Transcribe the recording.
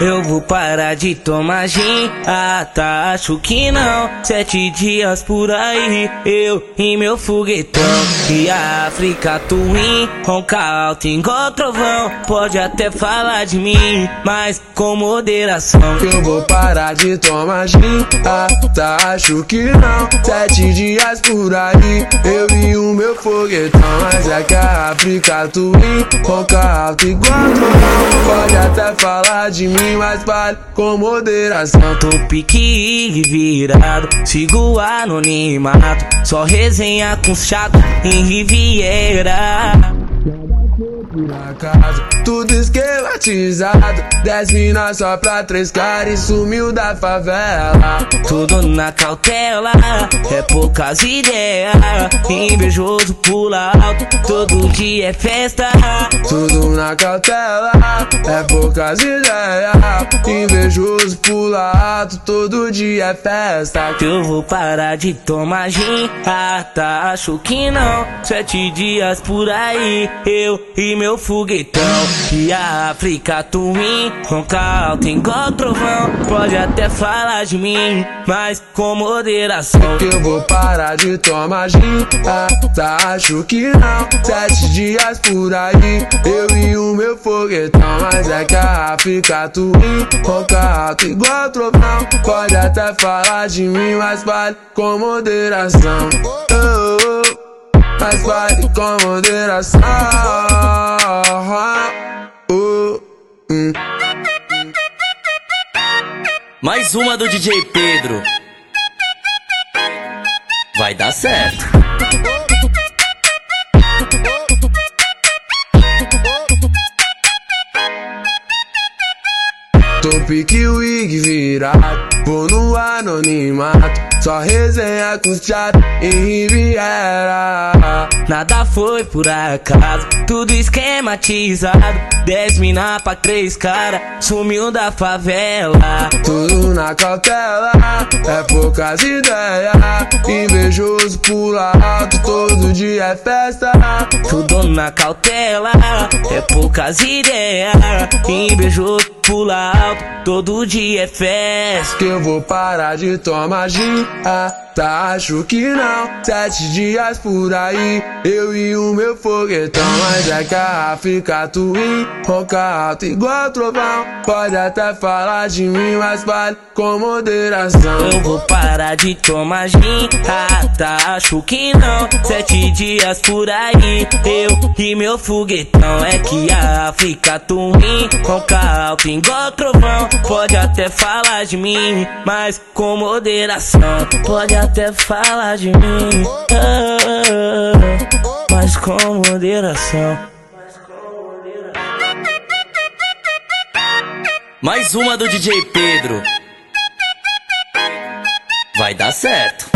Eu vou parar de tomar gin. Ah, tá, acho que não. Sete dias por aí, eu e meu foguetão. E a África Twin, ronca alto igual trovão. Pode até falar de mim, mas com moderação. Eu vou parar de tomar gin. Ah, tá, acho que não. Sete dias por aí, eu e o meu foguetão. Mas é que a África Twin, ronca alto igual trovão. Pode até falar de mim, mas vale com moderação. Tô pique virado, sigo anonimato. Só resenha com chato em Riviera. Por acaso, tudo esquematizado. Dez minas só pra três caras e sumiu da favela. Tudo na cautela, é poucas ideias. Invejoso pula alto, todo dia é festa. Tudo na cautela, é poucas ideias. Invejoso pula alto, todo dia é festa. Que eu vou parar de tomar gin. Ah, tá, acho que não. Sete dias por aí, eu e meu foguetão. E a África Twin, ronca alto igual trovão. Pode até falar de mim, mas com moderação. Que eu vou parar de tomar gin. Ah, tá, acho que não. Sete dias por aí, eu e o meu foguetão. Mas é que a África Twin, ronca alto igual trovão. Pode até falar de mim, mas vale com moderação. Oh, oh, mas vale com moderação. Mais uma do DJ Pedro. Vai dar certo. Tô pique wig virado, vou no anonimato. Só resenha com os chato em Riviera. Nada foi por acaso, tudo esquematizado. Dez mina pra três cara, sumiu da favela. Tudo na cautela, é poucas ideias. Invejoso pula alto, todo dia é festa. Tudo na cautela, é poucas ideias. Invejoso pula alto, todo dia é festa. Que eu vou parar de tomar gin. Ah, tá, acho que não. Sete dias por aí, eu e o meu foguetão. Mas é que a África Twin, ronca alto igual trovão. Pode até falar de mim, mas vale com moderação. Eu vou parar de tomar gin. Ah, tá, acho que não. Sete dias por aí, eu e meu foguetão. É que a África Twin, ronca alto igual trovão. Pode até falar de mim, mas com moderação. Pode até falar de mim, ah, mas com moderação. Mais uma do DJ Pedro. Vai dar certo.